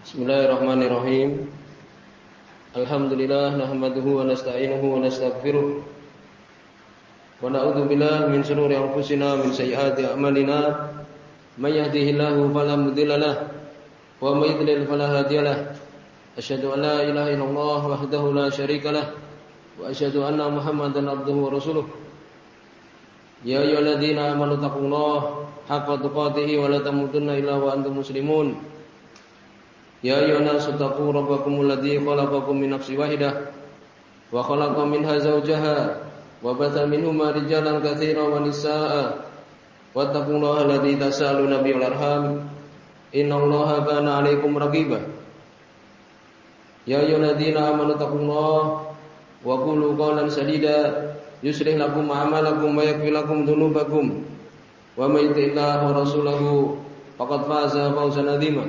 Bismillahirrahmanirrahim. Alhamdulillah nahmaduhu wa nasta'inuhu wa nastaghfiruh. Wa na'udzu billahi min shururi anfusina min sayyiati a'malina. May yahdihillahu fala mudilla wa may yudlil fala hadiya lahu. Asyhadu an la ilaha illallah wahdahu la syarika wa asyhadu anna Muhammadan abduhu wa rasuluh. Ya ayyuhalladzina amanu taqullaha haqqa tuqatih wa la tamutunna illa wa antum muslimun. يا أيها الناس اتقوا ربكم الذي خلقكم من نفس واحدة وخلق منها زوجها وبث منهما رجالا كثيرا ونساء واتقوا الله الذي تسألون به الأرحام إن الله كان عليكم رقيبا يا أيها الذين آمنوا اتقوا الله وقولوا قولا سديدا يصلح لكم أعمالكم ويغفر لكم ذنوبكم ومن يطع الله ورسوله فقد فاز فوزا عظيما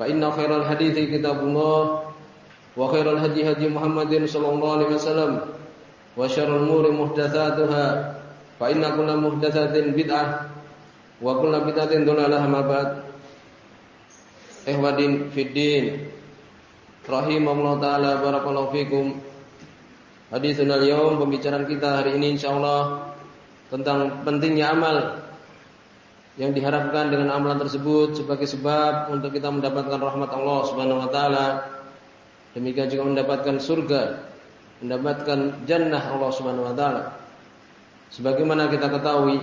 فإن خير الحديث كتاب الله وخير الهدي هدي محمد صلى الله عليه وسلم وشر الأمور محدثاتها فإن كل محدثة بدعة وكل بدعة ضلالة ما بعد Ikhwadin fiddin Rahimahullah ta'ala Barakallahu fikum Hadisun al-yawm Pembicaraan kita hari ini insyaAllah Tentang pentingnya amal yang diharapkan dengan amalan tersebut sebagai sebab untuk kita mendapatkan rahmat Allah Subhanahu wa taala. Demikian juga mendapatkan surga, mendapatkan jannah Allah Subhanahu wa taala. Sebagaimana kita ketahui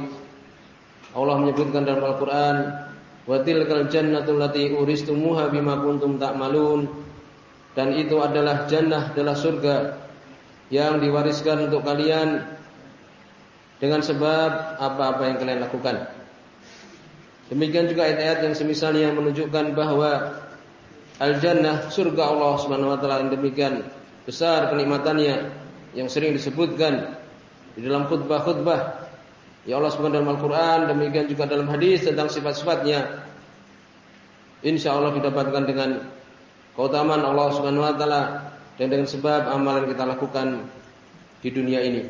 Allah menyebutkan dalam Al-Qur'an, "Wa tilkal jannatu allati uristumuha bima kuntum ta'malun." Dan itu adalah jannah, adalah surga yang diwariskan untuk kalian dengan sebab apa-apa yang kalian lakukan. Demikian juga ayat-ayat yang semisalnya menunjukkan bahwa al-jannah surga Allah Subhanahu wa taala yang demikian besar kenikmatannya yang sering disebutkan di dalam khutbah-khutbah. Ya Allah Subhanahu dalam Al-Qur'an demikian juga dalam hadis tentang sifat-sifatnya. Insya Allah didapatkan dengan keutamaan Allah Subhanahu wa taala dan dengan sebab amalan kita lakukan di dunia ini.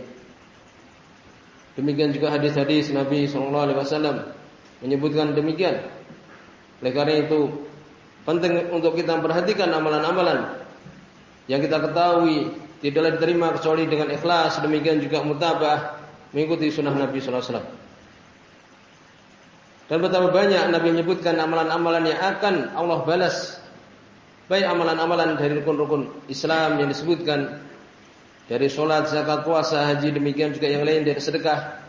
Demikian juga hadis-hadis Nabi sallallahu alaihi wasallam menyebutkan demikian. Oleh karena itu penting untuk kita perhatikan amalan-amalan yang kita ketahui tidaklah diterima kecuali dengan ikhlas, demikian juga mutabah mengikuti sunnah Nabi sallallahu alaihi wasallam. Dan betapa banyak Nabi menyebutkan amalan-amalan yang akan Allah balas. Baik amalan-amalan dari rukun-rukun Islam yang disebutkan dari sholat, zakat, puasa, haji, demikian juga yang lain dari sedekah,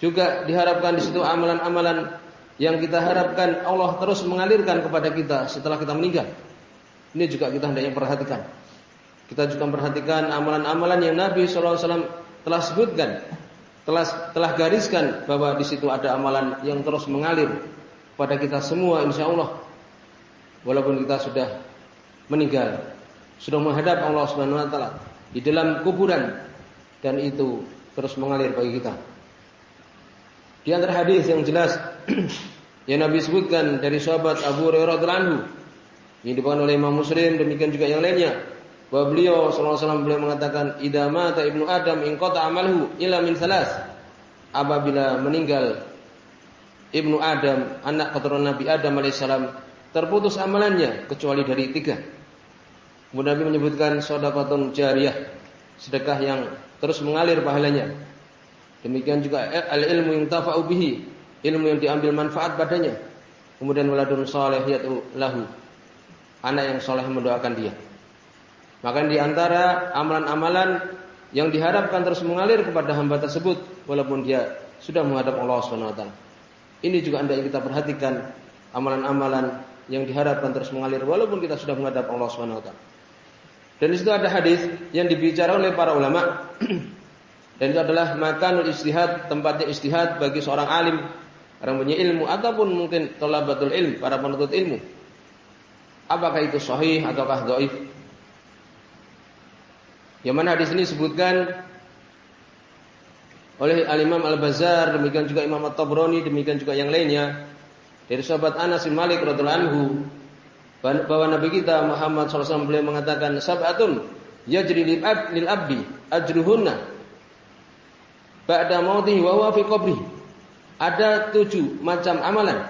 juga diharapkan di situ amalan-amalan yang kita harapkan Allah terus mengalirkan kepada kita setelah kita meninggal. Ini juga kita hendaknya perhatikan. Kita juga perhatikan amalan-amalan yang Nabi SAW telah sebutkan, telah telah gariskan bahwa di situ ada amalan yang terus mengalir pada kita semua, insya Allah. Walaupun kita sudah meninggal, sudah menghadap Allah Subhanahu Wa Taala di dalam kuburan dan itu terus mengalir bagi kita. Di antara hadis yang jelas yang Nabi sebutkan dari sahabat Abu Hurairah radhiyallahu yang dibawakan oleh Imam Muslim demikian juga yang lainnya bahwa beliau sallallahu alaihi wasallam beliau mengatakan idza mata ibnu adam in amalhu illa min salas apabila meninggal ibnu Adam anak keturunan Nabi Adam alaihissalam terputus amalannya kecuali dari tiga. Kemudian Nabi menyebutkan sedekah jariyah sedekah yang terus mengalir pahalanya Demikian juga al ilmu yang tafa'u bihi, ilmu yang diambil manfaat padanya. Kemudian waladun saleh yatu lahu. Anak yang soleh mendoakan dia. Maka di antara amalan-amalan yang diharapkan terus mengalir kepada hamba tersebut walaupun dia sudah menghadap Allah Swt. Ini juga anda yang kita perhatikan amalan-amalan yang diharapkan terus mengalir walaupun kita sudah menghadap Allah Swt. Dan di situ ada hadis yang dibicarakan oleh para ulama Dan itu adalah makanul istihad, tempatnya istihad bagi seorang alim, orang punya ilmu ataupun mungkin talabatul ilm, para penuntut ilmu. Apakah itu sahih ataukah dhaif? Yang mana di sini disebutkan oleh Al-Imam Al-Bazzar, demikian juga Imam At-Tabrani, demikian juga yang lainnya dari sahabat Anas bin Malik radhiyallahu anhu bahwa Nabi kita Muhammad SAW beliau mengatakan sab'atun yajri lil abdi ajruhunna ba'da mautihi wa huwa fi qabri. Ada tujuh macam amalan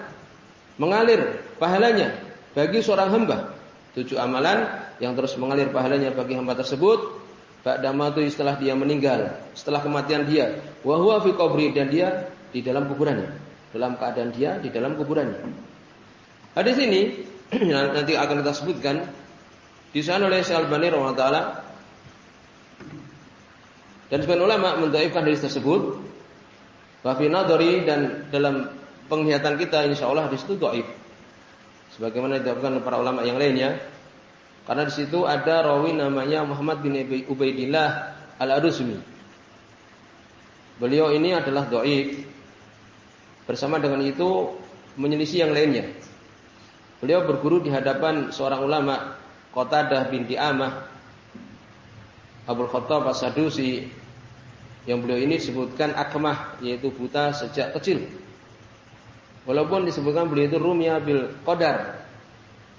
mengalir pahalanya bagi seorang hamba. Tujuh amalan yang terus mengalir pahalanya bagi hamba tersebut Ba'da matu setelah dia meninggal, setelah kematian dia, wa huwa fi qabri dan dia di dalam kuburannya. Dalam keadaan dia di dalam kuburannya. Hadis ini nanti akan kita sebutkan di sana oleh Syekh Al-Albani taala dan sebagian ulama mendhaifkan hadis tersebut. Wa fi nadari dan dalam penglihatan kita insya Allah hadis itu dhaif. Sebagaimana dikatakan para ulama yang lainnya, karena di situ ada rawi namanya Muhammad bin Ubaidillah Al-Arusmi. Beliau ini adalah doib. Bersama dengan itu menyelisih yang lainnya. Beliau berguru di hadapan seorang ulama Qatadah binti Amah Abdul Khattab As-Sadusi yang beliau ini disebutkan akmah yaitu buta sejak kecil. Walaupun disebutkan beliau itu rumia bil qadar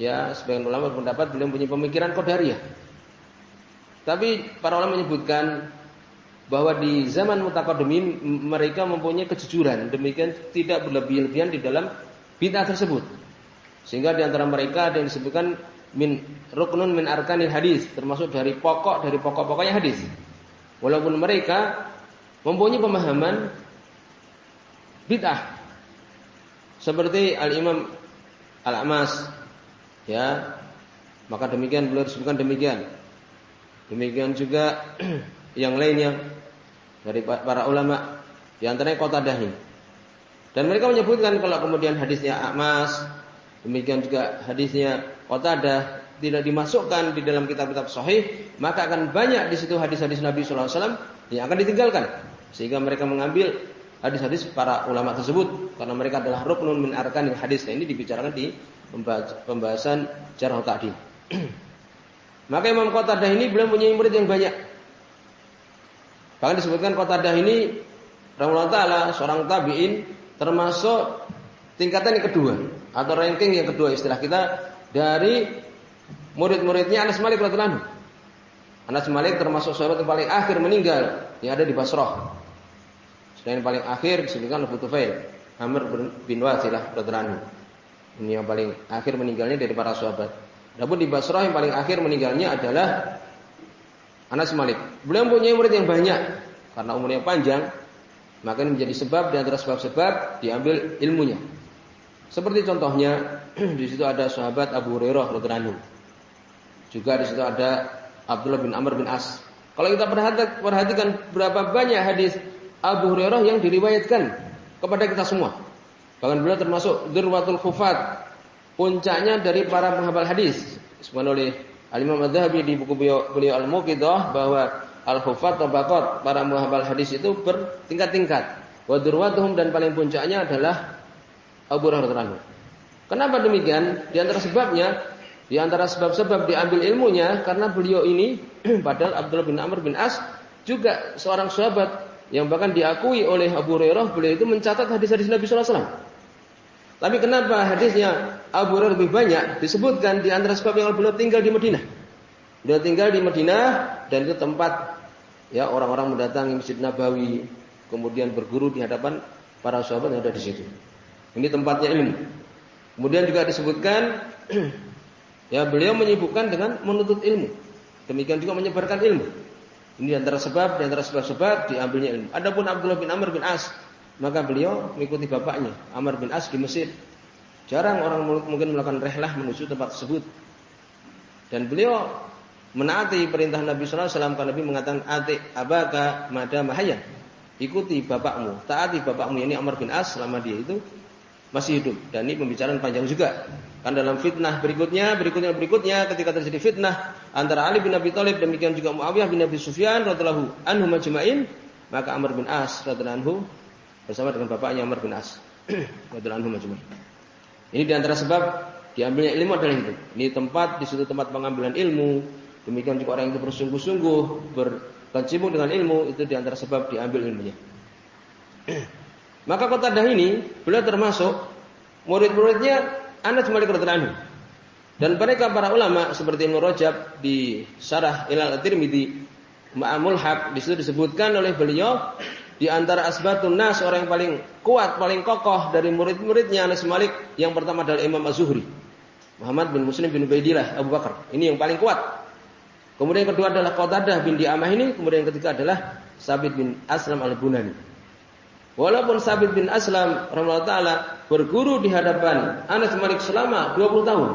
Ya, sebagian ulama berpendapat beliau punya pemikiran qadariyah. Tapi para ulama menyebutkan bahwa di zaman mutaqaddimin mereka mempunyai kejujuran, demikian tidak berlebih-lebihan di dalam bid'ah tersebut. Sehingga di antara mereka ada yang disebutkan min ruknun min arkanil hadis, termasuk dari pokok dari pokok-pokoknya hadis. Walaupun mereka mempunyai pemahaman bid'ah. Seperti Al-Imam Al-Amas Ya. Maka demikian beliau disebutkan demikian. Demikian juga yang lainnya dari para ulama di antaranya kota Dahi. Dan mereka menyebutkan kalau kemudian hadisnya Amas, demikian juga hadisnya kota Dah tidak dimasukkan di dalam kitab-kitab sahih, maka akan banyak di situ hadis-hadis Nabi Sallallahu Alaihi Wasallam yang akan ditinggalkan. Sehingga mereka mengambil hadis-hadis para ulama tersebut karena mereka adalah ruknun min arkanil hadis. Nah, ini dibicarakan di pembahasan jarh ta'dil. Maka Imam Qatadah ini belum punya murid yang banyak. Bahkan disebutkan Qatadah ini rahimahullah taala seorang tabi'in termasuk tingkatan yang kedua atau ranking yang kedua istilah kita dari murid-muridnya Anas Malik radhiyallahu Anas Malik termasuk sahabat yang paling akhir meninggal yang ada di Basrah. Selain yang paling akhir disebutkan Abu Tufail, Amr bin Wasilah radhiyallahu ini yang paling akhir meninggalnya dari para sahabat. Namun di Basrah yang paling akhir meninggalnya adalah Anas Malik. Beliau mempunyai murid yang banyak karena umurnya panjang, maka ini menjadi sebab di antara sebab-sebab diambil ilmunya. Seperti contohnya di situ ada sahabat Abu Hurairah radhiyallahu Juga di situ ada Abdullah bin Amr bin As. Kalau kita perhatikan berapa banyak hadis Abu Hurairah yang diriwayatkan kepada kita semua. Bahkan beliau termasuk Durwatul Khufat, puncaknya dari para penghafal hadis. Disebutkan oleh Al-Imam di buku beliau, Al-Muqidah bahwa Al-Khufat Tabaqat para penghafal hadis itu bertingkat-tingkat. Wa durwatuhum dan paling puncaknya adalah Abu Hurairah Kenapa demikian? Di antara sebabnya, di antara sebab-sebab diambil ilmunya karena beliau ini padahal Abdullah bin Amr bin As juga seorang sahabat yang bahkan diakui oleh Abu Hurairah beliau itu mencatat hadis-hadis Nabi sallallahu alaihi. Tapi kenapa hadisnya Abu Hurairah lebih banyak disebutkan di antara sebab yang beliau tinggal di Madinah. Beliau tinggal di Madinah dan itu tempat ya orang-orang mendatangi Masjid Nabawi, kemudian berguru di hadapan para sahabat yang ada di situ. Ini tempatnya ilmu. Kemudian juga disebutkan ya beliau menyibukkan dengan menuntut ilmu. Demikian juga menyebarkan ilmu. Ini antara sebab, di antara sebab-sebab diambilnya ilmu. Adapun Abdullah bin Amr bin As maka beliau mengikuti bapaknya Amr bin As di Mesir. Jarang orang mungkin melakukan rehlah menuju tempat tersebut. Dan beliau menaati perintah Nabi sallallahu alaihi wasallam karena Nabi mengatakan ati abaka mada mahayan. Ikuti bapakmu, taati bapakmu ini Amr bin As selama dia itu masih hidup. Dan ini pembicaraan panjang juga. Kan dalam fitnah berikutnya, berikutnya, berikutnya ketika terjadi fitnah antara Ali bin Abi Thalib demikian juga Muawiyah bin Abi Sufyan radhiyallahu anhu majma'in, maka Amr bin As radhiyallahu anhu bersama dengan bapaknya Amr bin As radhiyallahu anhu Ini di antara sebab diambilnya ilmu adalah itu. Ini tempat di situ tempat pengambilan ilmu. Demikian juga orang itu bersungguh-sungguh berkecimpung dengan ilmu itu di antara sebab diambil ilmunya. Maka kota Dah ini beliau termasuk murid-muridnya Anas Malik radhiyallahu Dan mereka para ulama seperti Ibnu Rajab di Syarah Ilal At-Tirmidzi Ma'amul Haq di situ disebutkan oleh beliau di antara asbatun nas orang yang paling kuat, paling kokoh dari murid-muridnya Anas Malik yang pertama adalah Imam Az-Zuhri. Muhammad bin Muslim bin Ubaidillah Abu Bakar. Ini yang paling kuat. Kemudian yang kedua adalah Qatadah bin Di'amah ini, kemudian yang ketiga adalah Sabit bin Aslam al-Bunani. Walaupun Sabit bin Aslam rahimahullah berguru di hadapan Anas Malik selama 20 tahun.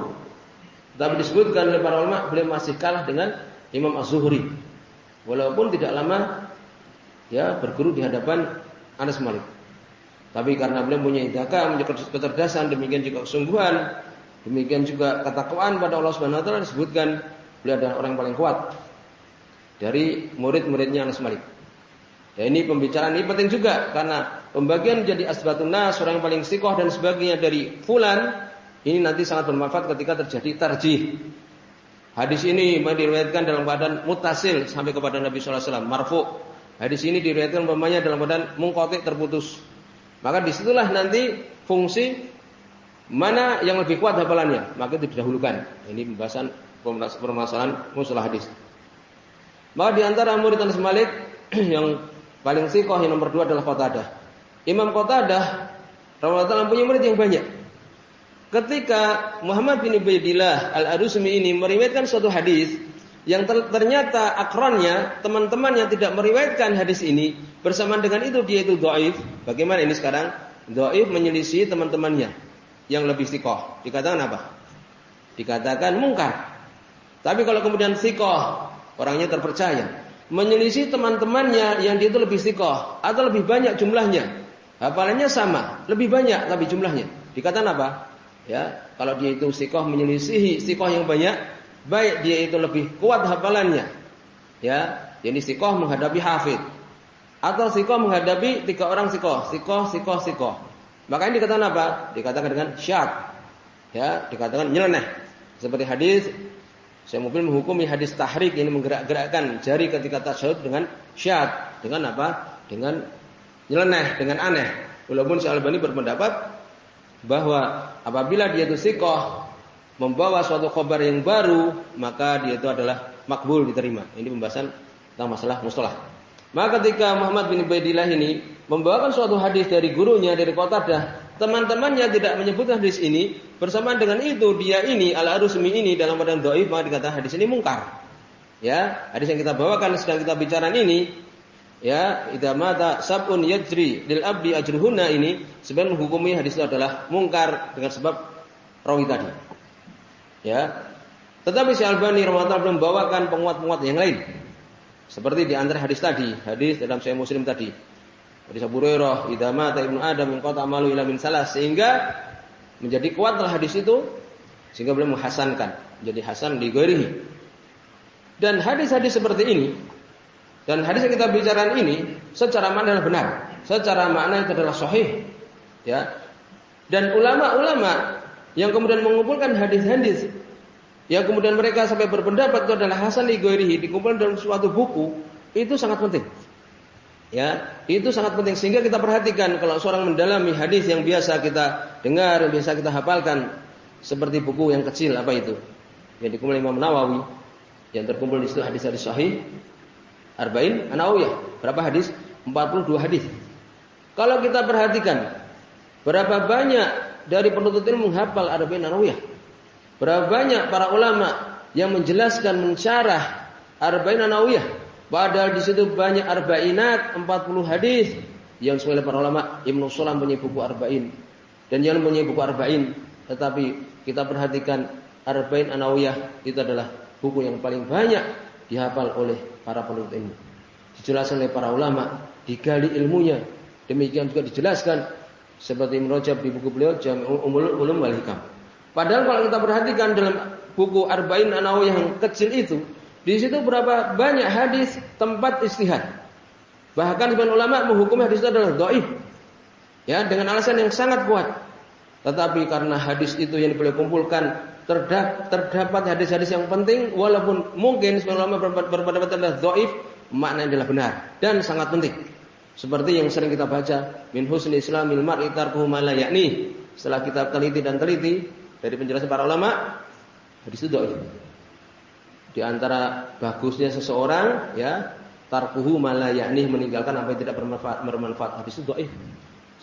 Tapi disebutkan oleh para ulama beliau masih kalah dengan Imam Az-Zuhri. Walaupun tidak lama ya berguru di hadapan Anas Malik. Tapi karena beliau punya idaka, punya kecerdasan, demikian juga kesungguhan, demikian juga ketakwaan pada Allah Subhanahu wa taala disebutkan Beliau adalah orang paling kuat dari murid-muridnya Anas Malik. Dan ini pembicaraan ini penting juga karena pembagian menjadi asbatun nas, orang yang paling sikoh dan sebagainya dari fulan ini nanti sangat bermanfaat ketika terjadi tarjih. Hadis ini diriwayatkan dalam keadaan mutasil sampai kepada Nabi sallallahu alaihi wasallam, marfu. Hadis ini diriwayatkan umpamanya dalam keadaan mungkotik terputus. Maka di situlah nanti fungsi mana yang lebih kuat hafalannya, maka itu didahulukan. Ini pembahasan permasalahan musalah hadis. Maka di antara murid Anas Malik yang paling sikoh yang nomor dua adalah Qatadah. Imam Qatadah Rasulullah punya murid yang banyak. Ketika Muhammad bin Ubaidillah Al-Arusmi ini meriwayatkan suatu hadis yang ternyata akronnya teman-teman yang tidak meriwayatkan hadis ini bersamaan dengan itu dia itu doif. Bagaimana ini sekarang? Doif menyelisih teman-temannya yang lebih sikoh. Dikatakan apa? Dikatakan mungkar. Tapi kalau kemudian sikoh, orangnya terpercaya, menyelisih teman-temannya yang dia itu lebih sikoh atau lebih banyak jumlahnya, hafalannya sama, lebih banyak tapi jumlahnya. Dikatakan apa? Ya, kalau dia itu sikoh menyelisihi sikoh yang banyak, baik dia itu lebih kuat hafalannya. Ya, jadi sikoh menghadapi hafid atau sikoh menghadapi tiga orang sikoh, sikoh, sikoh, sikoh. Maka ini dikatakan apa? Dikatakan dengan syad. Ya, dikatakan nyeleneh. Seperti hadis saya mungkin menghukumi hadis tahrik ini menggerak-gerakkan jari ketika tasyahud dengan syad, dengan apa? Dengan nyeleneh, dengan aneh. Walaupun Syekh Albani berpendapat bahwa apabila dia itu sikoh membawa suatu khabar yang baru, maka dia itu adalah makbul diterima. Ini pembahasan tentang masalah mustalah. Maka ketika Muhammad bin Ubaidillah ini membawakan suatu hadis dari gurunya dari Qatadah teman-temannya tidak menyebut hadis ini, bersamaan dengan itu dia ini al-arusmi ini dalam badan doif maka dikatakan hadis ini mungkar. Ya, hadis yang kita bawakan sedang kita bicara ini ya idza mata sabun yajri lil abdi ajruhuna ini sebenarnya menghukumi hadis itu adalah mungkar dengan sebab rawi tadi. Ya. Tetapi si Albani rahimahullah belum membawakan penguat-penguat yang lain. Seperti di antara hadis tadi, hadis dalam Sahih Muslim tadi. Hadis Abu Hurairah, "Idza mata ibnu Adam min qata amalu ila min salah." Sehingga menjadi kuatlah hadis itu sehingga beliau menghasankan, menjadi hasan di. Dan hadis-hadis seperti ini dan hadis yang kita bicarakan ini secara makna adalah benar, secara makna itu adalah sahih. Ya. Dan ulama-ulama yang kemudian mengumpulkan hadis-hadis yang kemudian mereka sampai berpendapat itu adalah hasan ghairihi dikumpulkan dalam suatu buku, itu sangat penting. Ya, itu sangat penting sehingga kita perhatikan kalau seorang mendalami hadis yang biasa kita dengar, yang biasa kita hafalkan seperti buku yang kecil apa itu? Yang dikumpul Imam Nawawi yang terkumpul di situ hadis-hadis sahih Arba'in An-Nawawiyah. Berapa hadis? 42 hadis. Kalau kita perhatikan berapa banyak dari penuntut ilmu menghafal Arba'in An-Nawawiyah? Berapa banyak para ulama yang menjelaskan mensyarah Arba'in An-Nawawiyah? Padahal di situ banyak arba'inat, 40 hadis yang sesuai para ulama Ibnu Sulam punya buku arba'in dan yang punya buku arba'in. Tetapi kita perhatikan arba'in anawiyah itu adalah buku yang paling banyak dihafal oleh para penuntut ilmu. Dijelaskan oleh para ulama, digali ilmunya. Demikian juga dijelaskan seperti merojab di buku beliau Jami'ul Ulum wal Hikam. Padahal kalau kita perhatikan dalam buku Arba'in Anawiyah yang kecil itu di situ berapa banyak hadis tempat istihad. Bahkan sebagian ulama menghukum hadis itu adalah doif. Ya, dengan alasan yang sangat kuat. Tetapi karena hadis itu yang boleh kumpulkan terdapat hadis-hadis yang penting walaupun mungkin sebagian ulama berpendapat adalah doif, maknanya adalah benar dan sangat penting. Seperti yang sering kita baca, min husni islamil mar'i tarkuhu ma yakni. Setelah kita teliti dan teliti dari penjelasan para ulama, hadis itu doif. Di antara bagusnya seseorang ya tarkuhu malah yakni meninggalkan apa yang tidak bermanfaat bermanfaat hadis itu dhaif.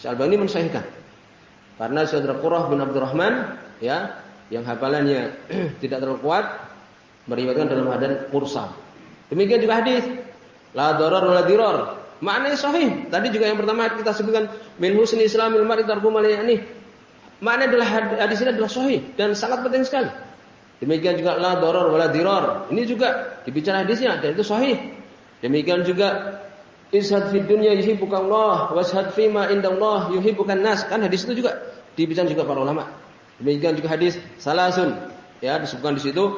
Syalbani mensahihkan. Karena Saudara Qurrah bin Abdurrahman ya yang hafalannya tidak terlalu kuat meriwayatkan dalam hadis mursal. Demikian juga hadis la darar wala dirar. Maknanya sahih. Tadi juga yang pertama kita sebutkan min husni islamil mar'i tarku ini. Maknanya adalah hadis ini adalah sahih dan sangat penting sekali. Demikian juga la darar wala dirar. Ini juga dibicara hadisnya dan itu sahih. Demikian juga Ishad fid dunya yuhibbuka Allah washad fi ma indallah yuhibbukan nas. Kan hadis itu juga dibicara juga para ulama. Demikian juga hadis salasun ya disebutkan di situ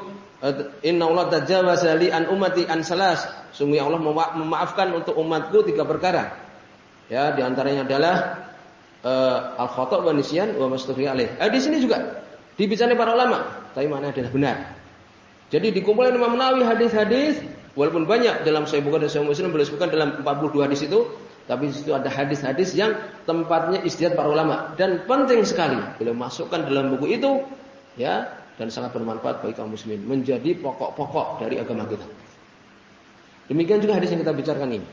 Inna Allah tajawaza li an ummati an salas. Sungguh Allah mema memaafkan untuk umatku tiga perkara. Ya, di antaranya adalah uh, al khata' wa nisyan wa mastufi alaih. Eh, di sini juga dibicaranya para ulama, tapi mana adalah benar. Jadi dikumpulkan Imam Nawawi hadis-hadis Walaupun banyak dalam Sahih Bukhari dan Sahih Muslim beliau sebutkan dalam 42 hadis itu, tapi di situ ada hadis-hadis yang tempatnya istiadat para ulama dan penting sekali beliau masukkan dalam buku itu ya dan sangat bermanfaat bagi kaum muslimin menjadi pokok-pokok dari agama kita. Demikian juga hadis yang kita bicarakan ini.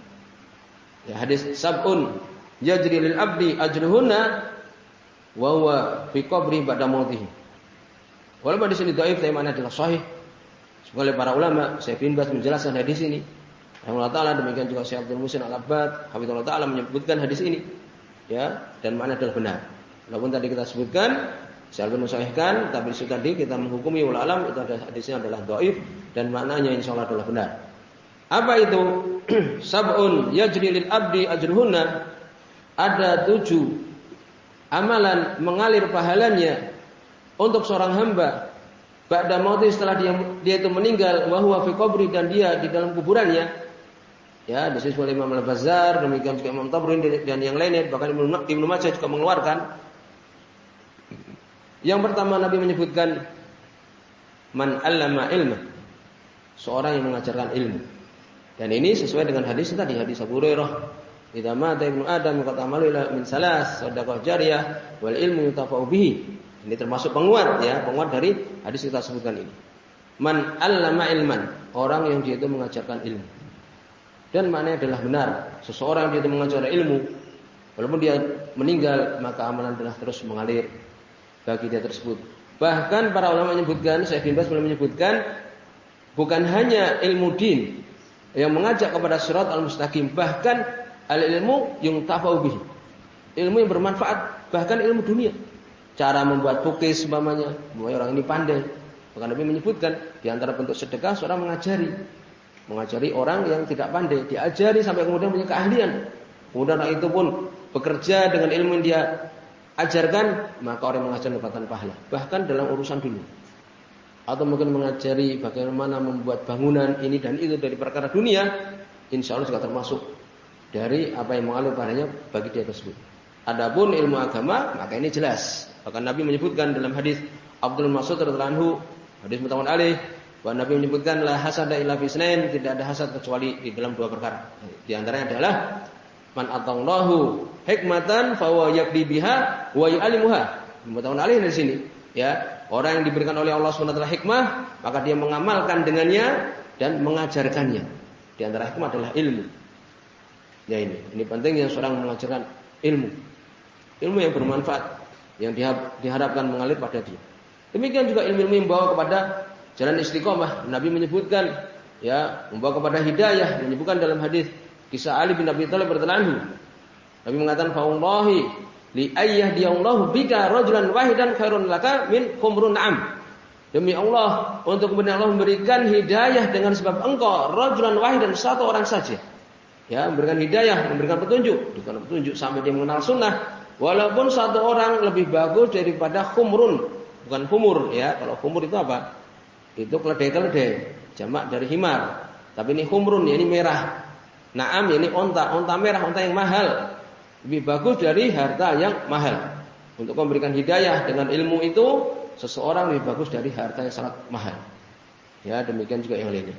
Ya, hadis sab'un yajri lil abdi ajruhunna wa huwa fi qabri ba'da mautihi. Walaupun di sini dhaif tapi mana adalah sahih oleh para ulama, saya bin Bas menjelaskan hadis ini. Allah Ta'ala demikian juga Syekh Abdul Musin Al-Abbad, Allah Ta'ala menyebutkan hadis ini. Ya, dan mana adalah benar. Walaupun tadi kita sebutkan, saya belum mensahihkan, tapi itu tadi kita menghukumi ul alam itu ada hadisnya adalah doif dan maknanya insya Allah adalah benar. Apa itu? Sab'un yajri lil abdi ajruhunna. Ada tujuh amalan mengalir pahalanya untuk seorang hamba Ba'da mauti setelah dia dia itu meninggal wa huwa fi qabri dan dia di dalam kuburannya. Ya, disebut oleh Imam Al-Bazzar, demikian juga Imam Tabari dan yang lainnya, bahkan Ibnu Majah juga mengeluarkan. Yang pertama Nabi menyebutkan man 'allama ilma. Seorang yang mengajarkan ilmu. Dan ini sesuai dengan hadis tadi, hadis Abu Hurairah. Idza mata ibnu Adam qad amalu min salas, shadaqah jariyah wal ilmu yutafa'u bihi. Ini termasuk penguat ya, penguat dari hadis kita sebutkan ini. Man allama ilman, orang yang dia itu mengajarkan ilmu. Dan maknanya adalah benar, seseorang yang dia itu mengajarkan ilmu, walaupun dia meninggal, maka amalan telah terus mengalir bagi dia tersebut. Bahkan para ulama menyebutkan, saya bin Bas menyebutkan bukan hanya ilmu din yang mengajak kepada surat al-mustaqim, bahkan al-ilmu yang tafau Ilmu yang bermanfaat, bahkan ilmu dunia cara membuat pukis umpamanya, bahwa orang ini pandai. Maka Nabi menyebutkan di antara bentuk sedekah seorang mengajari, mengajari orang yang tidak pandai, diajari sampai kemudian punya keahlian. Kemudian orang itu pun bekerja dengan ilmu yang dia ajarkan, maka orang mengajar mendapatkan pahala. Bahkan dalam urusan dunia. Atau mungkin mengajari bagaimana membuat bangunan ini dan itu dari perkara dunia, insya Allah juga termasuk dari apa yang mengalir padanya bagi dia tersebut. Adapun ilmu agama, maka ini jelas Bahkan Nabi menyebutkan dalam hadis Abdul Mas'ud radhiyallahu anhu, hadis mutawal alih, bahwa Nabi menyebutkan la hasada illa fi tidak ada hasad kecuali di dalam dua perkara. Di antaranya adalah man atallahu hikmatan fa huwa yaqdi biha wa yu'allimuha. Alih di sini, ya. Orang yang diberikan oleh Allah SWT hikmah, maka dia mengamalkan dengannya dan mengajarkannya. Di antara hikmah adalah ilmu. Ya ini, ini penting yang seorang mengajarkan ilmu. Ilmu yang bermanfaat yang diharapkan mengalir pada dia. Demikian juga ilmu-ilmu yang membawa kepada jalan istiqomah. Nabi menyebutkan ya, membawa kepada hidayah, menyebutkan dalam hadis kisah Ali bin Abi Thalib radhiyallahu Nabi mengatakan fa'allahi li ayyah diyallahu bika rajulan wahidan khairun laka min khumrun am. Demi Allah, untuk kemudian Allah memberikan hidayah dengan sebab engkau rajulan wahidan satu orang saja. Ya, memberikan hidayah, memberikan petunjuk, bukan petunjuk sampai dia mengenal sunnah, Walaupun satu orang lebih bagus daripada khumrun, bukan humur ya. Kalau humur itu apa? Itu keledai-keledai, jamak dari himar. Tapi ini humrun, ya ini merah. Naam, ya ini onta, onta merah, onta yang mahal. Lebih bagus dari harta yang mahal. Untuk memberikan hidayah dengan ilmu itu, seseorang lebih bagus dari harta yang sangat mahal. Ya, demikian juga yang lainnya.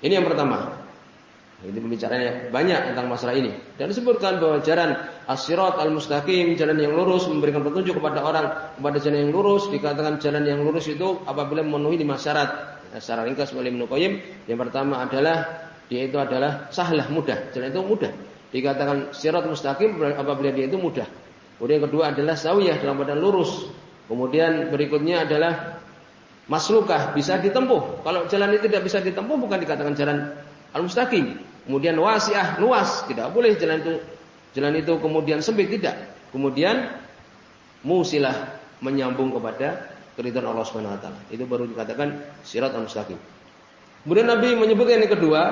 Ini yang pertama. Ini pembicaranya banyak tentang masalah ini. Dan disebutkan bahwa jalan asyirat al-mustaqim, jalan yang lurus, memberikan petunjuk kepada orang kepada jalan yang lurus. Dikatakan jalan yang lurus itu apabila memenuhi lima syarat. Nah, secara ringkas oleh Ibnu yang pertama adalah dia itu adalah sahlah mudah. Jalan itu mudah. Dikatakan syirat mustaqim apabila dia itu mudah. Kemudian yang kedua adalah sawiyah dalam badan lurus. Kemudian berikutnya adalah maslukah bisa ditempuh. Kalau jalan itu tidak bisa ditempuh bukan dikatakan jalan al-mustaqim. Kemudian wasiah, luas, tidak boleh jalan itu jalan itu kemudian sempit tidak. Kemudian musilah menyambung kepada keridhaan Allah Subhanahu wa taala. Itu baru dikatakan sirat al-mustaqim. Kemudian Nabi menyebutkan yang kedua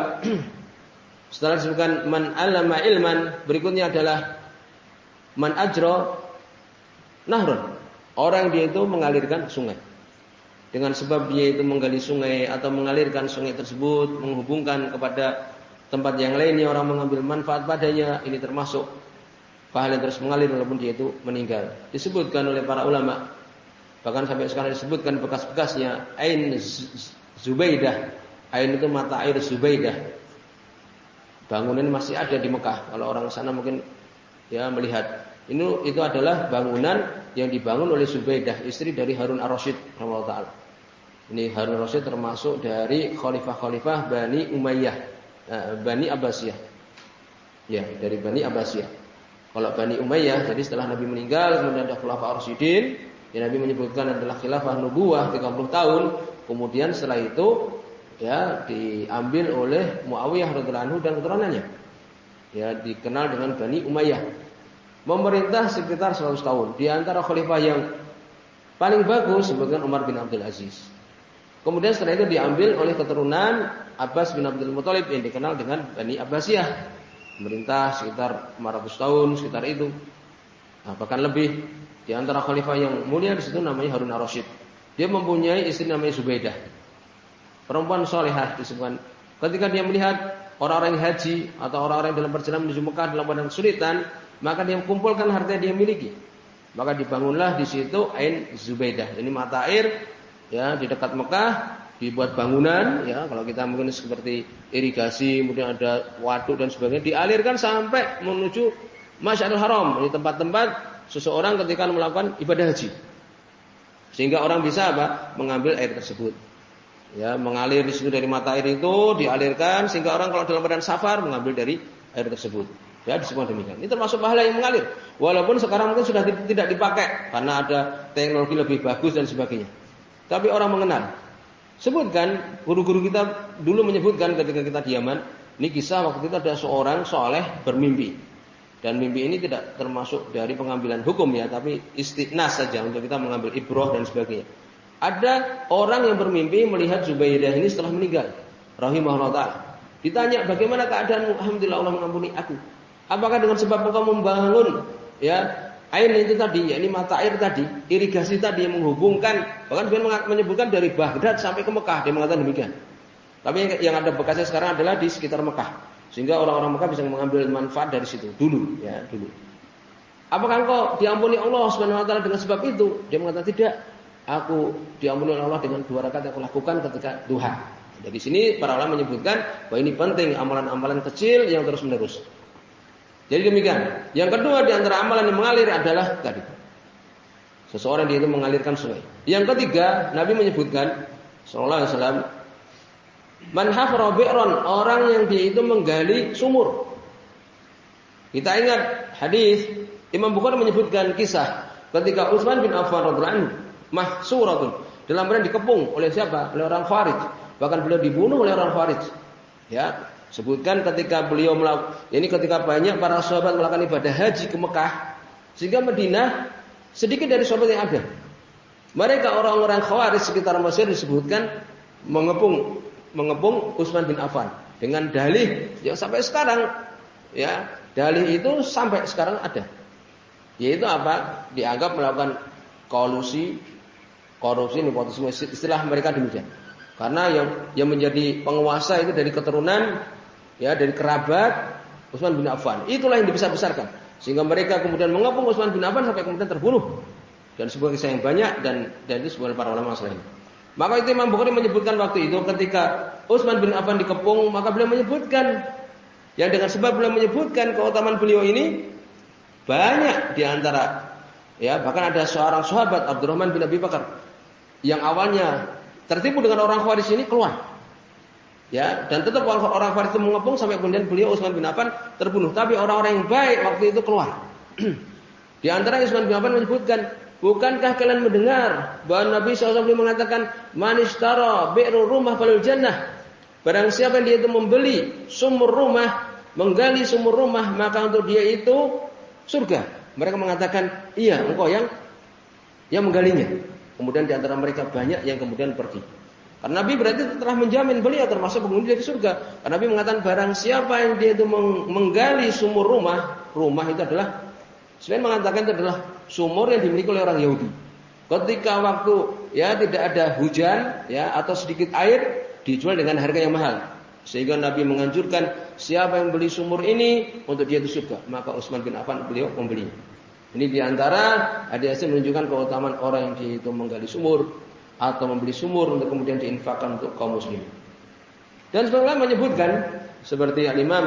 setelah disebutkan man alama ilman, berikutnya adalah man ajro nahrun. Orang dia itu mengalirkan sungai. Dengan sebab dia itu menggali sungai atau mengalirkan sungai tersebut menghubungkan kepada tempat yang lainnya orang mengambil manfaat padanya, ini termasuk pahala yang terus mengalir walaupun dia itu meninggal. Disebutkan oleh para ulama bahkan sampai sekarang disebutkan bekas-bekasnya Ain Zubaidah. Ain itu mata air Zubaidah. Bangunan masih ada di Mekah. Kalau orang sana mungkin ya melihat ini itu adalah bangunan yang dibangun oleh Zubaidah, istri dari Harun Ar-Rasyid taala. Ini Harun Ar-Rasyid termasuk dari khalifah-khalifah Bani Umayyah, eh, Bani Abbasiyah. Ya, dari Bani Abbasiyah. Kalau Bani Umayyah, jadi setelah Nabi meninggal, kemudian ada Khulafa Ar-Rasyidin, yang Nabi menyebutkan adalah khilafah nubuwah 30 tahun. Kemudian setelah itu ya diambil oleh Muawiyah radhiyallahu anhu dan keturunannya. Ya, dikenal dengan Bani Umayyah memerintah sekitar 100 tahun. Di antara khalifah yang paling bagus sebagian Umar bin Abdul Aziz. Kemudian setelah itu diambil oleh keturunan Abbas bin Abdul Muthalib yang dikenal dengan Bani Abbasiyah. Memerintah sekitar 500 tahun sekitar itu. Nah, bahkan lebih di antara khalifah yang mulia di situ namanya Harun Ar-Rasyid. Dia mempunyai istri namanya Subaidah. Perempuan solehah disebutkan. Ketika dia melihat orang-orang haji atau orang-orang dalam perjalanan menuju Mekah dalam badan kesulitan, maka dia kumpulkan harta yang dia miliki. Maka dibangunlah di situ Ain Zubaidah. Ini mata air ya di dekat Mekah dibuat bangunan ya. Kalau kita mungkin seperti irigasi kemudian ada waduk dan sebagainya dialirkan sampai menuju Masjidil Haram. Ini tempat-tempat seseorang ketika melakukan ibadah haji. Sehingga orang bisa apa? Mengambil air tersebut. Ya mengalir di situ dari mata air itu dialirkan sehingga orang kalau dalam badan safar mengambil dari air tersebut Ya disebut demikian. Ini termasuk pahala yang mengalir. Walaupun sekarang mungkin sudah tidak dipakai karena ada teknologi lebih bagus dan sebagainya. Tapi orang mengenal. Sebutkan guru-guru kita dulu menyebutkan ketika kita diaman, ini kisah waktu itu ada seorang soleh bermimpi. Dan mimpi ini tidak termasuk dari pengambilan hukum ya, tapi istiqnas saja untuk kita mengambil ibroh dan sebagainya. Ada orang yang bermimpi melihat Zubaidah ini setelah meninggal. Rahimahullah ta'ala. Ditanya bagaimana keadaanmu? Alhamdulillah Allah mengampuni aku. Apakah dengan sebab engkau membangun ya air itu tadi, ya ini mata air tadi, irigasi tadi yang menghubungkan, bahkan dia menyebutkan dari Baghdad sampai ke Mekah, dia mengatakan demikian. Tapi yang ada bekasnya sekarang adalah di sekitar Mekah, sehingga orang-orang Mekah bisa mengambil manfaat dari situ dulu, ya dulu. Apakah engkau diampuni Allah Subhanahu wa taala dengan sebab itu? Dia mengatakan tidak. Aku diampuni oleh Allah dengan dua rakaat yang aku lakukan ketika duha. Jadi sini para ulama menyebutkan bahwa ini penting amalan-amalan kecil yang terus menerus. Jadi demikian. Yang kedua di antara amalan yang mengalir adalah tadi. Seseorang dia itu mengalirkan sungai. Yang ketiga, Nabi menyebutkan sallallahu alaihi wasallam man hafara orang yang dia itu menggali sumur. Kita ingat hadis Imam Bukhari menyebutkan kisah ketika Utsman bin Affan radhiyallahu anhu mahsuratun dalam keadaan dikepung oleh siapa? Oleh orang Khawarij. Bahkan beliau dibunuh oleh orang Khawarij. Ya, Sebutkan ketika beliau melakukan ini ketika banyak para sahabat melakukan ibadah haji ke Mekah sehingga Madinah sedikit dari sahabat yang ada. Mereka orang-orang Khawarij sekitar Mesir disebutkan mengepung mengepung Utsman bin Affan dengan dalih yang sampai sekarang ya dalih itu sampai sekarang ada. Yaitu apa? Dianggap melakukan kolusi korupsi nepotisme istilah mereka demikian. Karena yang yang menjadi penguasa itu dari keturunan ya dari kerabat Utsman bin Affan. Itulah yang dibesar-besarkan. Sehingga mereka kemudian mengepung Utsman bin Affan sampai kemudian terbunuh. Dan sebuah kisah yang banyak dan dan itu sebuah para ulama selain. Maka itu Imam Bukhari menyebutkan waktu itu ketika Utsman bin Affan dikepung, maka beliau menyebutkan yang dengan sebab beliau menyebutkan keutamaan beliau ini banyak di antara ya bahkan ada seorang sahabat Abdurrahman bin Abi Bakar yang awalnya tertipu dengan orang Khawarij ini keluar Ya, dan tetap orang, Faris itu mengepung sampai kemudian beliau Utsman bin Affan terbunuh. Tapi orang-orang yang baik waktu itu keluar. Di antara Utsman bin Affan menyebutkan, bukankah kalian mendengar bahwa Nabi SAW mengatakan manistara bi'ru rumah falul jannah. Barang siapa yang dia itu membeli sumur rumah, menggali sumur rumah, maka untuk dia itu surga. Mereka mengatakan, iya engkau yang yang menggalinya. Kemudian di antara mereka banyak yang kemudian pergi. Karena Nabi berarti telah menjamin beliau termasuk penghuni dari surga. Karena Nabi mengatakan barang siapa yang dia itu menggali sumur rumah, rumah itu adalah selain mengatakan itu adalah sumur yang dimiliki oleh orang Yahudi. Ketika waktu ya tidak ada hujan ya atau sedikit air dijual dengan harga yang mahal. Sehingga Nabi menganjurkan siapa yang beli sumur ini untuk dia itu surga. Maka Utsman bin Affan beliau membeli. Ini di antara hadis menunjukkan keutamaan orang yang itu menggali sumur atau membeli sumur untuk kemudian diinfakkan untuk kaum muslimin. Dan sebenarnya menyebutkan seperti Al-Imam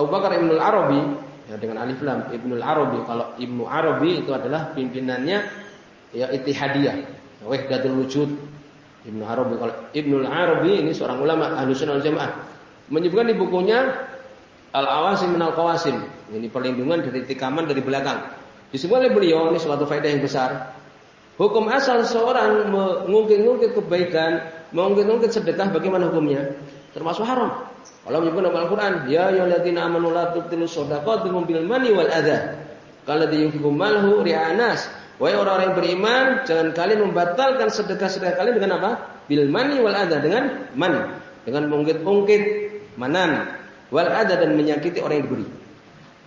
Abu Bakar Ibn Arabi ya dengan alif lam Ibnu Arabi kalau Ibnu Arabi itu adalah pimpinannya ya Ittihadiyah Wahdatul Wujud Ibnu Arabi kalau Ibnu Arabi ini seorang ulama Ahlussunnah Jamaah menyebutkan di bukunya Al-Awasim min Al-Qawasim ini perlindungan dari tikaman dari belakang disebut oleh beliau ini suatu faedah yang besar Hukum asal seorang mengungkit-ungkit kebaikan, mengungkit-ungkit sedekah bagaimana hukumnya? Termasuk haram. Allah menyebut dalam Al-Quran, Ya ayyuhalladzina amanu la tubtilu shadaqatikum bil mani wal adha. Kalladzi yunfiqu malahu ri'anas. Wahai orang-orang yang beriman, jangan kalian membatalkan sedekah-sedekah kalian dengan apa? Bil mani wal adha, dengan man, dengan mengungkit-ungkit manan wal adha dan menyakiti orang yang diberi.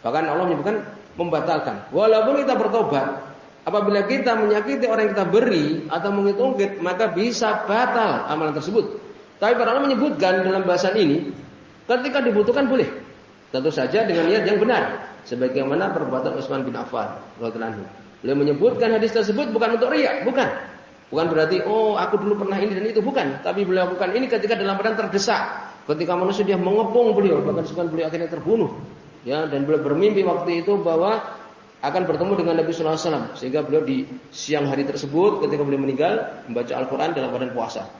Bahkan Allah menyebutkan membatalkan. Walaupun kita bertobat, Apabila kita menyakiti orang yang kita beri atau mengungkit maka bisa batal amalan tersebut. Tapi para ulama menyebutkan dalam bahasan ini, ketika dibutuhkan boleh. Tentu saja dengan niat yang benar. Sebagaimana perbuatan Utsman bin Affan Beliau menyebutkan hadis tersebut bukan untuk riak, bukan. Bukan berarti oh aku dulu pernah ini dan itu bukan, tapi beliau lakukan ini ketika dalam keadaan terdesak. Ketika manusia dia mengepung beliau, bahkan sekarang beliau akhirnya terbunuh. Ya, dan beliau bermimpi waktu itu bahwa akan bertemu dengan Nabi Sallallahu Alaihi Wasallam sehingga beliau di siang hari tersebut ketika beliau meninggal membaca Al-Quran dalam keadaan puasa.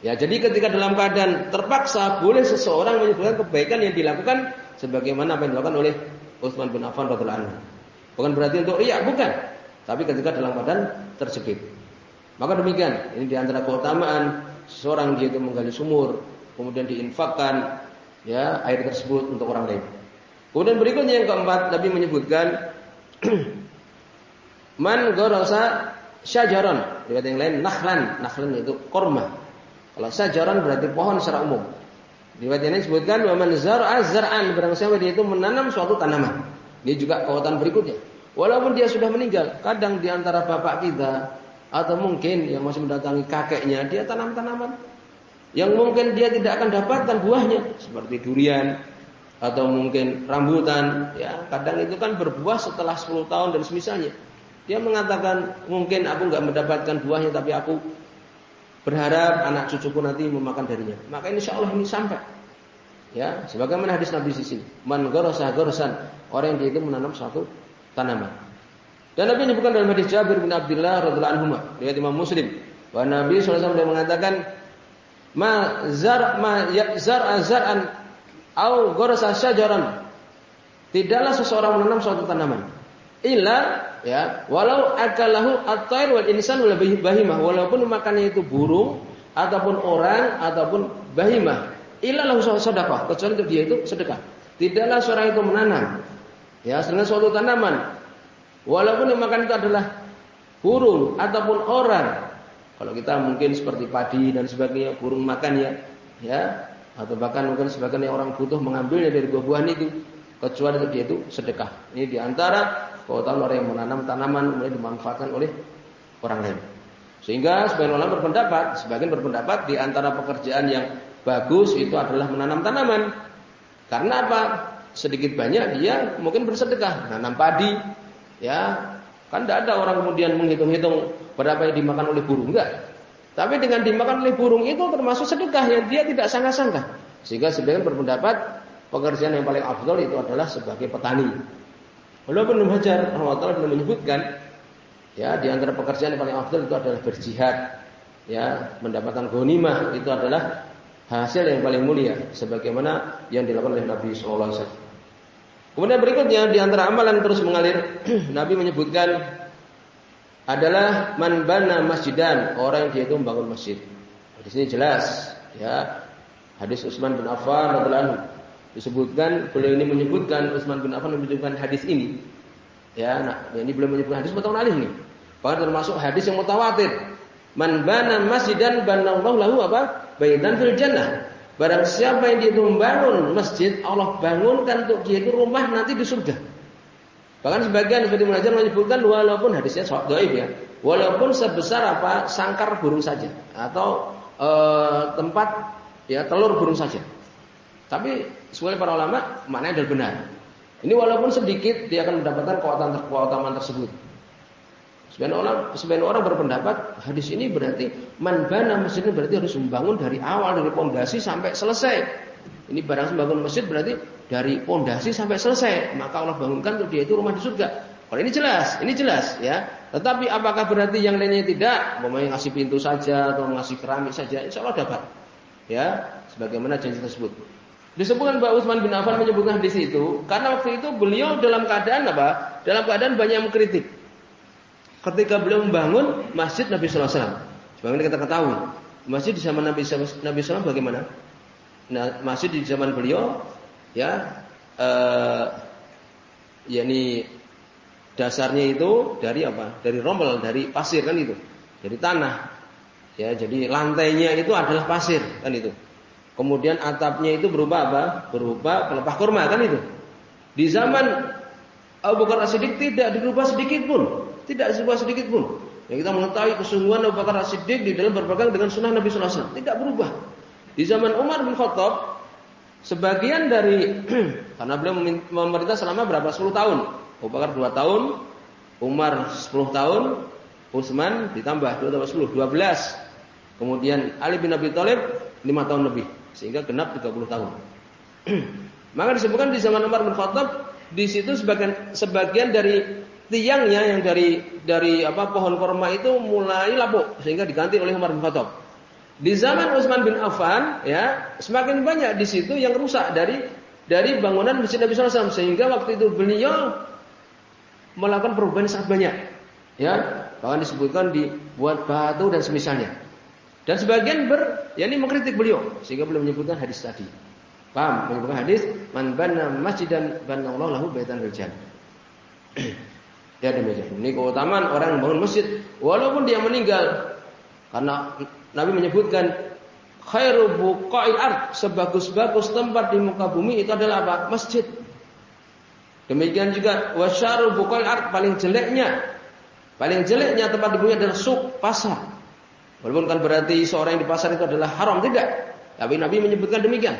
Ya, jadi ketika dalam keadaan terpaksa boleh seseorang menyebutkan kebaikan yang dilakukan sebagaimana apa yang dilakukan oleh Utsman bin Affan radhiallahu anhu. Bukan berarti untuk iya, bukan. Tapi ketika dalam keadaan terjepit. Maka demikian, ini di antara keutamaan seorang dia itu menggali sumur, kemudian diinfakkan ya air tersebut untuk orang lain. Kemudian berikutnya yang keempat Nabi menyebutkan man gorosa syajaran. Riwayat yang lain nahlan, nahlan itu korma. Kalau syajaran berarti pohon secara umum. Riwayat ini disebutkan man zar'a zar'an barang siapa dia itu menanam suatu tanaman. Ini juga kekuatan berikutnya. Walaupun dia sudah meninggal, kadang di antara bapak kita atau mungkin yang masih mendatangi kakeknya, dia tanam tanaman yang mungkin dia tidak akan dapatkan buahnya seperti durian, atau mungkin rambutan ya kadang itu kan berbuah setelah 10 tahun dan semisalnya. Dia mengatakan mungkin aku nggak mendapatkan buahnya tapi aku berharap anak cucuku nanti memakan darinya. Maka insya Allah ini sampai. Ya sebagaimana hadis Nabi di sini. Man gorosah gorosan orang yang dia itu menanam suatu tanaman. Dan Nabi ini bukan dalam hadis Jabir bin Abdullah radhiallahu anhu riwayat Imam Muslim. Bahwa Nabi SAW mengatakan ma zar ma ya, zar zar'an au gorasa syajaran. Tidaklah seseorang menanam suatu tanaman. Illa ya, walau akalahu at-tair wal insan wal bahimah, walaupun makannya itu burung ataupun orang ataupun bahimah. Illa lahu sedekah, kecuali untuk dia itu sedekah. Tidaklah seorang itu menanam ya dengan suatu tanaman walaupun yang makan itu adalah burung ataupun orang. Kalau kita mungkin seperti padi dan sebagainya, burung makan ya, ya atau bahkan mungkin sebagian orang butuh mengambilnya dari buah-buahan itu kecuali itu dia itu sedekah. Ini di antara tahu orang yang menanam tanaman kemudian dimanfaatkan oleh orang lain. Sehingga sebagian orang berpendapat, sebagian berpendapat di antara pekerjaan yang bagus itu adalah menanam tanaman. Karena apa? Sedikit banyak dia mungkin bersedekah, menanam padi, ya kan tidak ada orang kemudian menghitung-hitung berapa yang dimakan oleh burung enggak. Tapi dengan dimakan oleh burung itu termasuk sedekah yang dia tidak sangka-sangka. Sehingga sebagian berpendapat pekerjaan yang paling afdol itu adalah sebagai petani. Walaupun Ibnu Hajar belum menyebutkan ya di antara pekerjaan yang paling afdol itu adalah berjihad. Ya, mendapatkan ghanimah itu adalah hasil yang paling mulia sebagaimana yang dilakukan oleh Nabi sallallahu alaihi wasallam. Kemudian berikutnya di antara amalan terus mengalir, Nabi menyebutkan adalah man bana masjidan, orang yang dia itu membangun masjid. Di sini jelas, ya. Hadis Utsman bin Affan radhiyallahu anhu disebutkan beliau ini menyebutkan Utsman bin Affan menyebutkan hadis ini. Ya, nah, ini belum menyebutkan hadis mutawal alih nih. Bahkan termasuk hadis yang mutawatir. Man bana masjidan banallahu lahu apa? Baitan fil jannah. Barang siapa yang dia itu membangun masjid, Allah bangunkan untuk dia itu rumah nanti di surga. Bahkan sebagian seperti belajar menyebutkan walaupun hadisnya doib ya, walaupun sebesar apa sangkar burung saja atau e, tempat ya telur burung saja. Tapi sesuai para ulama mana adalah benar. Ini walaupun sedikit dia akan mendapatkan keutamaan keutamaan tersebut. Sebagian orang, sebagian orang berpendapat hadis ini berarti man bana masjid ini berarti harus membangun dari awal dari pondasi sampai selesai. Ini barang membangun masjid berarti dari pondasi sampai selesai. Maka Allah bangunkan untuk dia itu rumah di surga. Kalau ini jelas, ini jelas ya. Tetapi apakah berarti yang lainnya tidak? Mau ngasih pintu saja atau ngasih keramik saja, insya Allah dapat. Ya, sebagaimana janji tersebut. Disebutkan Mbak Utsman bin Affan menyebutkan di situ karena waktu itu beliau dalam keadaan apa? Dalam keadaan banyak mengkritik ketika beliau membangun masjid Nabi Sallallahu Alaihi Wasallam. Sebagaimana kita ketahui, masjid di zaman Nabi Nabi bagaimana? Nah, masjid di zaman beliau, ya, eh, yakni dasarnya itu dari apa? Dari rombel, dari pasir kan itu, dari tanah. Ya, jadi lantainya itu adalah pasir kan itu. Kemudian atapnya itu berupa apa? Berupa pelepah kurma kan itu. Di zaman Abu Bakar As-Siddiq tidak dirubah sedikit pun. Tidak sebuah sedikit pun. Yang kita mengetahui kesungguhan Abu Bakar As-Siddiq di dalam berpegang dengan sunnah Nabi Sallallahu Alaihi Wasallam. Tidak berubah. Di zaman Umar bin Khattab, sebagian dari karena beliau memerintah selama berapa? 10 tahun. Abu Bakar 2 tahun, Umar 10 tahun, Utsman ditambah 2 tambah 10, 12. Kemudian Ali bin Abi Thalib 5 tahun lebih, sehingga genap 30 tahun. Maka disebutkan di zaman Umar bin Khattab di situ sebagian sebagian dari tiangnya yang dari dari apa pohon korma itu mulai lapuk sehingga diganti oleh Umar bin Khattab. Di zaman Utsman bin Affan ya semakin banyak di situ yang rusak dari dari bangunan Masjid Nabi SAW sehingga waktu itu beliau melakukan perubahan sangat banyak ya. Bahkan disebutkan dibuat batu dan semisalnya. Dan sebagian ber ya ini mengkritik beliau sehingga beliau menyebutkan hadis tadi. Paham? Menyebutkan hadis man banna masjidan banallahu lahu baitan fil Ya demikian. Ini keutamaan orang yang bangun masjid walaupun dia meninggal. Karena Nabi menyebutkan khairu buqa'il ard, sebagus-bagus tempat di muka bumi itu adalah apa? Masjid. Demikian juga wasyaru buqa'il ard paling jeleknya paling jeleknya tempat di bumi adalah suk, pasar. Walaupun kan berarti seorang yang di pasar itu adalah haram tidak. Tapi Nabi menyebutkan demikian.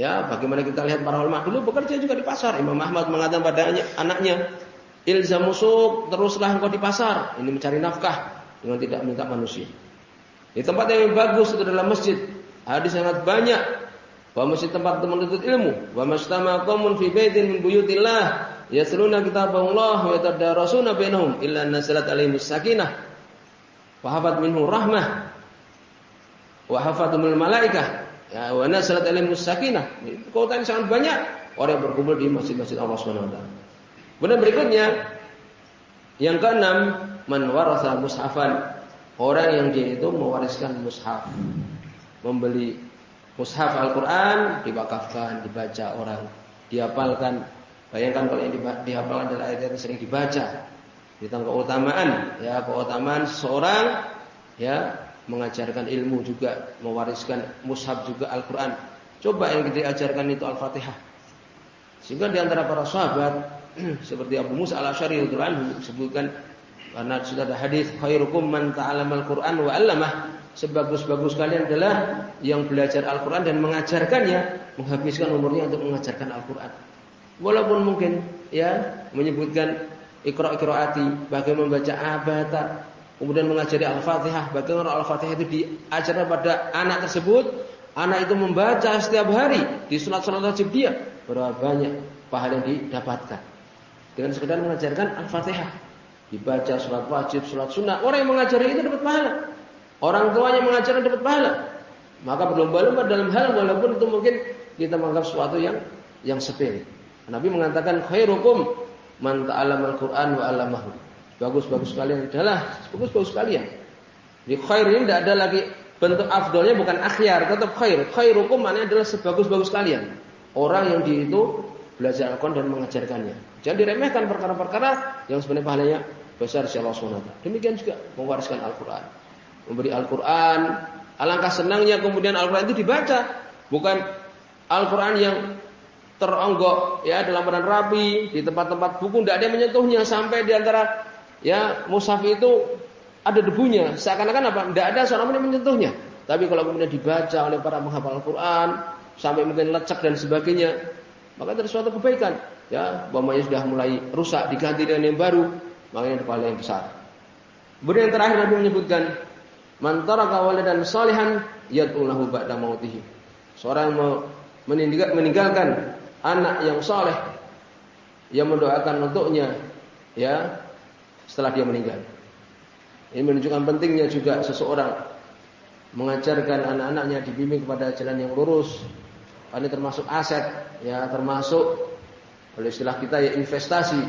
Ya, bagaimana kita lihat para ulama dulu bekerja juga di pasar. Imam Ahmad mengatakan pada anaknya, Ilzamusuk teruslah engkau di pasar ini mencari nafkah dengan tidak minta manusia. Di tempat yang bagus itu adalah masjid. Hadis sangat banyak bahwa masjid tempat untuk menuntut ilmu. Wa mastama qaumun fi baitin min buyutillah yasluna kitaballah wa yatadarasuna bainahum illa nazalat alaihimus sakinah wa hafat minhu rahmah wa hafatumul malaikah ya wa nazalat alaihimus sakinah. Keutamaan sangat banyak orang yang berkumpul di masjid-masjid Allah Subhanahu wa taala. Kemudian berikutnya yang keenam, man warasa mushafan. Orang yang dia itu mewariskan mushaf. Membeli mushaf Al-Qur'an, diwakafkan, dibaca orang, dihafalkan. Bayangkan kalau yang dihafalkan adalah ayat yang sering dibaca. Tentang keutamaan, ya keutamaan seorang ya mengajarkan ilmu juga, mewariskan mushaf juga Al-Qur'an. Coba yang kita ajarkan itu Al-Fatihah. Sehingga di antara para sahabat seperti Abu Musa al-Asy'ari radhiyallahu sebutkan karena sudah ada hadis khairukum man ta'allamal Qur'an wa 'allamah. Sebagus-bagus kalian adalah yang belajar Al-Qur'an dan mengajarkannya menghabiskan umurnya untuk mengajarkan Al-Qur'an. Walaupun mungkin ya menyebutkan ikra ikraati bagaimana membaca abata kemudian mengajari Al-Fatihah bagaimana Al-Fatihah itu diajarkan pada anak tersebut anak itu membaca setiap hari di sunat-sunat wajib dia berapa banyak pahala yang didapatkan dengan sekedar mengajarkan Al-Fatihah. Dibaca surat wajib, surat sunnah. Orang yang mengajari itu dapat pahala. Orang tuanya mengajarkan dapat pahala. Maka berlomba-lomba dalam hal walaupun itu mungkin kita menganggap sesuatu yang yang sepele. Nabi mengatakan khairukum man ta'allama al-Qur'an wa 'allamahu. Bagus-bagus kalian adalah bagus-bagus kalian. Di khair ini tidak ada lagi bentuk afdolnya bukan akhyar, tetap khair. Khairukum maknanya adalah sebagus-bagus kalian. Orang yang di itu belajar Al-Quran dan mengajarkannya. Jangan diremehkan perkara-perkara yang sebenarnya pahalanya besar si Allah SWT. Demikian juga mewariskan Al-Quran. Memberi Al-Quran. Alangkah senangnya kemudian Al-Quran itu dibaca. Bukan Al-Quran yang teronggok ya dalam badan rapi di tempat-tempat buku tidak ada yang menyentuhnya sampai di antara ya mushaf itu ada debunya seakan-akan apa tidak ada seorang pun yang menyentuhnya tapi kalau kemudian dibaca oleh para menghafal Al-Quran sampai mungkin lecek dan sebagainya maka ada suatu kebaikan ya bahwanya sudah mulai rusak diganti dengan yang baru makanya pahala yang besar kemudian yang terakhir Nabi menyebutkan man taraka dan salihan yad'ulahu ba'da mautihi seorang meninggalkan anak yang soleh yang mendoakan untuknya ya setelah dia meninggal. Ini menunjukkan pentingnya juga seseorang mengajarkan anak-anaknya dibimbing kepada jalan yang lurus. Ini termasuk aset, ya termasuk oleh istilah kita ya investasi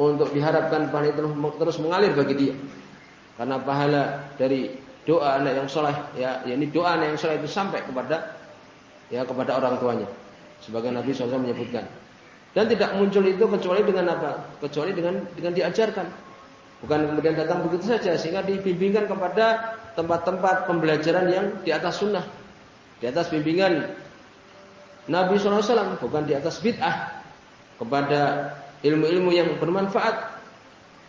untuk diharapkan pahala itu terus mengalir bagi dia. Karena pahala dari doa anak yang soleh, ya, ya ini doa anak yang soleh itu sampai kepada ya kepada orang tuanya. Sebagai Nabi SAW menyebutkan. Dan tidak muncul itu kecuali dengan apa? Kecuali dengan dengan diajarkan. Bukan kemudian datang begitu saja sehingga dibimbingkan kepada tempat-tempat pembelajaran yang di atas sunnah. Di atas bimbingan Nabi SAW bukan di atas bid'ah kepada ilmu-ilmu yang bermanfaat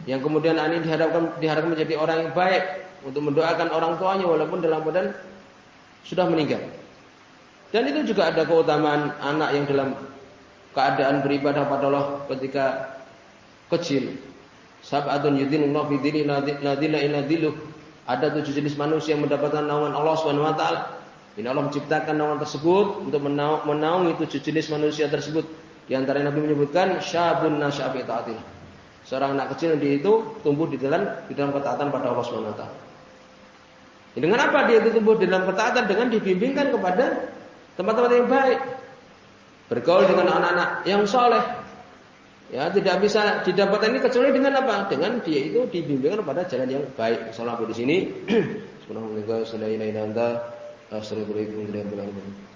yang kemudian ini diharapkan diharapkan menjadi orang yang baik untuk mendoakan orang tuanya walaupun dalam badan sudah meninggal. Dan itu juga ada keutamaan anak yang dalam keadaan beribadah pada Allah ketika kecil. Sab'atun yudinullah fi nadila ila diluh. Ada tujuh jenis manusia yang mendapatkan naungan Allah Subhanahu wa taala. Ini Allah menciptakan naungan tersebut untuk menaungi tujuh jenis manusia tersebut. Di antara Nabi menyebutkan syabun nasyabi taatil. Seorang anak kecil dia itu tumbuh di dalam di dalam ketaatan pada Allah Subhanahu wa taala. Dengan apa dia itu tumbuh di dalam ketaatan? Dengan dibimbingkan kepada tempat-tempat yang baik. Bergaul dengan anak-anak yang soleh. Ya, tidak bisa didapatkan ini kecuali dengan apa? Dengan dia itu dibimbingkan pada jalan yang baik. Salam di sini. Subhanallah, la ilaha illa wa